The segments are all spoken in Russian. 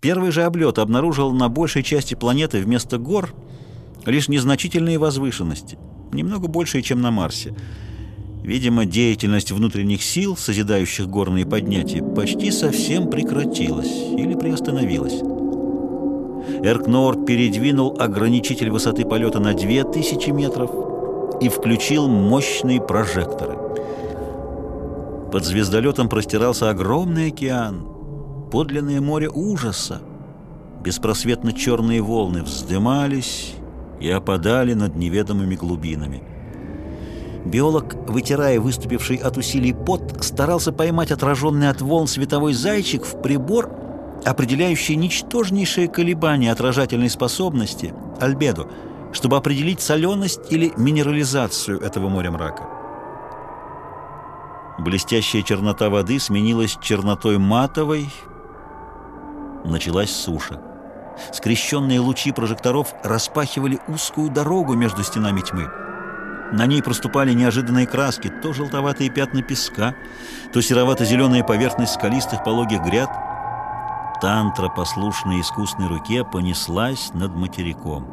Первый же облет обнаружил на большей части планеты вместо гор лишь незначительные возвышенности, немного большие, чем на Марсе. Видимо, деятельность внутренних сил, созидающих горные поднятия, почти совсем прекратилась или приостановилась. Эркнор передвинул ограничитель высоты полета на 2000 метров и включил мощные прожекторы. Под звездолетом простирался огромный океан, подлинное море ужаса. Беспросветно черные волны вздымались и опадали над неведомыми глубинами. Биолог, вытирая выступивший от усилий пот, старался поймать отраженный от волн световой зайчик в прибор, определяющий ничтожнейшие колебания отражательной способности, альбедо, чтобы определить соленость или минерализацию этого моря мрака. Блестящая чернота воды сменилась чернотой матовой, началась суша. Скрещенные лучи прожекторов распахивали узкую дорогу между стенами тьмы. На ней проступали неожиданные краски, то желтоватые пятна песка, то серовато-зеленая поверхность скалистых пологих гряд. Тантра, послушная искусной руке, понеслась над материком.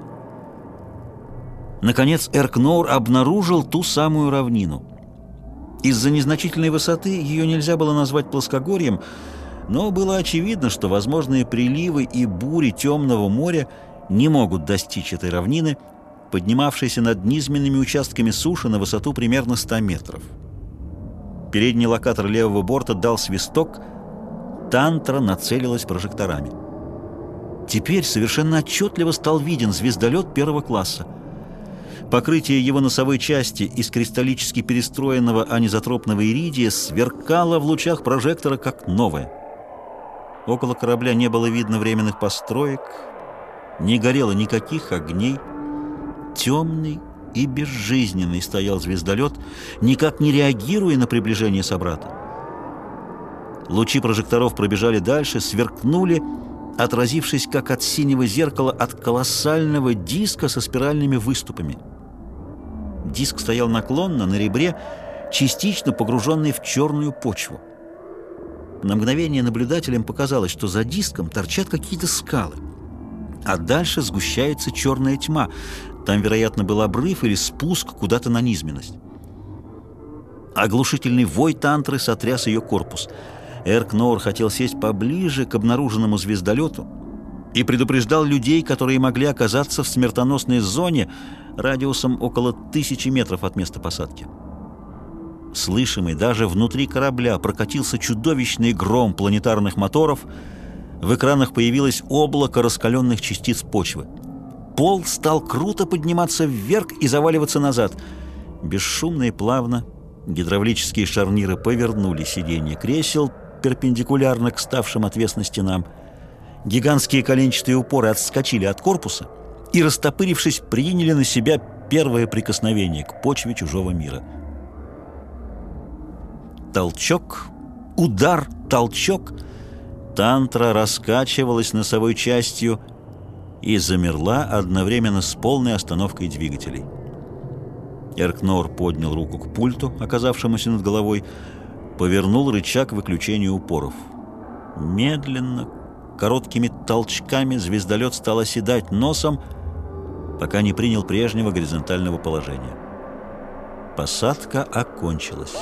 Наконец Эркнор обнаружил ту самую равнину. Из-за незначительной высоты ее нельзя было назвать плоскогорьем, но было очевидно, что возможные приливы и бури темного моря не могут достичь этой равнины, поднимавшейся над низменными участками суши на высоту примерно 100 метров. Передний локатор левого борта дал свисток, Тантра нацелилась прожекторами. Теперь совершенно отчетливо стал виден звездолет первого класса. Покрытие его носовой части из кристаллически перестроенного анизотропного иридия сверкало в лучах прожектора как новое. Около корабля не было видно временных построек, не горело никаких огней. Темный и безжизненный стоял звездолет, никак не реагируя на приближение собрата. Лучи прожекторов пробежали дальше, сверкнули, отразившись как от синего зеркала от колоссального диска со спиральными выступами. Диск стоял наклонно на ребре, частично погруженный в черную почву. На мгновение наблюдателям показалось, что за диском торчат какие-то скалы. А дальше сгущается черная тьма. Там, вероятно, был обрыв или спуск куда-то на низменность. Оглушительный вой тантры сотряс ее корпус. Эркнор хотел сесть поближе к обнаруженному звездолету и предупреждал людей, которые могли оказаться в смертоносной зоне радиусом около тысячи метров от места посадки слышимый даже внутри корабля, прокатился чудовищный гром планетарных моторов, в экранах появилось облако раскаленных частиц почвы. Пол стал круто подниматься вверх и заваливаться назад. Бесшумно и плавно гидравлические шарниры повернули сиденье кресел перпендикулярно к ставшим отвесно стенам. Гигантские коленчатые упоры отскочили от корпуса и, растопырившись, приняли на себя первое прикосновение к почве чужого мира – толчок, удар, толчок. Тантра раскачивалась носовой частью и замерла одновременно с полной остановкой двигателей. Эркнор поднял руку к пульту, оказавшемуся над головой, повернул рычаг выключения упоров. Медленно, короткими толчками звездолет стал оседать носом, пока не принял прежнего горизонтального положения. Посадка окончилась.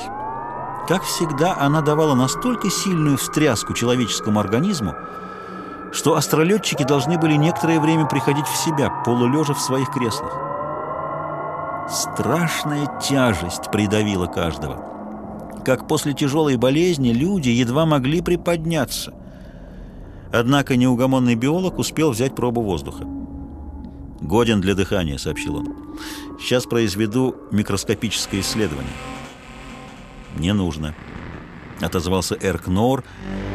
Как всегда, она давала настолько сильную встряску человеческому организму, что астролетчики должны были некоторое время приходить в себя, полулежа в своих креслах. Страшная тяжесть придавила каждого. Как после тяжелой болезни люди едва могли приподняться. Однако неугомонный биолог успел взять пробу воздуха. «Годен для дыхания», — сообщил он. «Сейчас произведу микроскопическое исследование». «Не нужно», — отозвался Эрк Нор,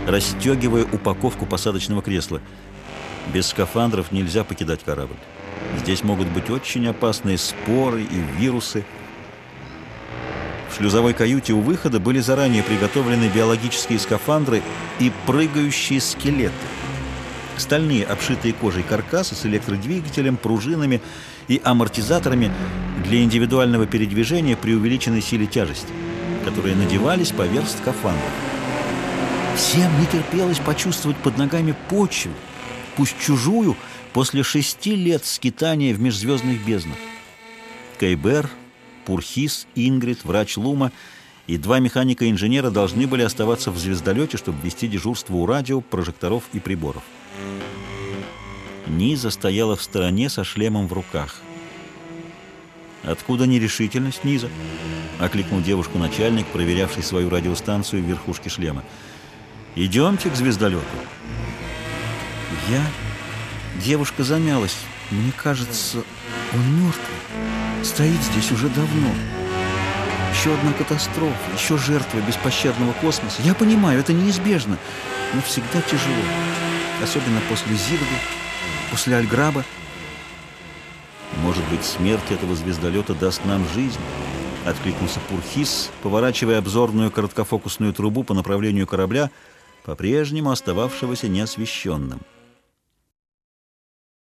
расстегивая упаковку посадочного кресла. «Без скафандров нельзя покидать корабль. Здесь могут быть очень опасные споры и вирусы». В шлюзовой каюте у выхода были заранее приготовлены биологические скафандры и прыгающие скелеты. Стальные, обшитые кожей каркасы с электродвигателем, пружинами и амортизаторами для индивидуального передвижения при увеличенной силе тяжести которые надевались поверх скафандров. Всем не терпелось почувствовать под ногами почву, пусть чужую, после шести лет скитания в межзвездных безднах. Кейбер, Пурхис, Ингрид, врач Лума и два механика-инженера должны были оставаться в звездолете, чтобы вести дежурство у радио, прожекторов и приборов. Низа стояла в стороне со шлемом в руках. «Откуда нерешительность, Низа?» — окликнул девушку начальник, проверявший свою радиостанцию в верхушке шлема. «Идемте к звездолету». «Я...» Девушка замялась. «Мне кажется, он мертвый. Стоит здесь уже давно. Еще одна катастрофа, еще жертва беспощадного космоса. Я понимаю, это неизбежно, но всегда тяжело. Особенно после Зирды, после Альграба. «Может быть, смерть этого звездолета даст нам жизнь?» — откликнулся Пурхис, поворачивая обзорную короткофокусную трубу по направлению корабля, по-прежнему остававшегося неосвещенным.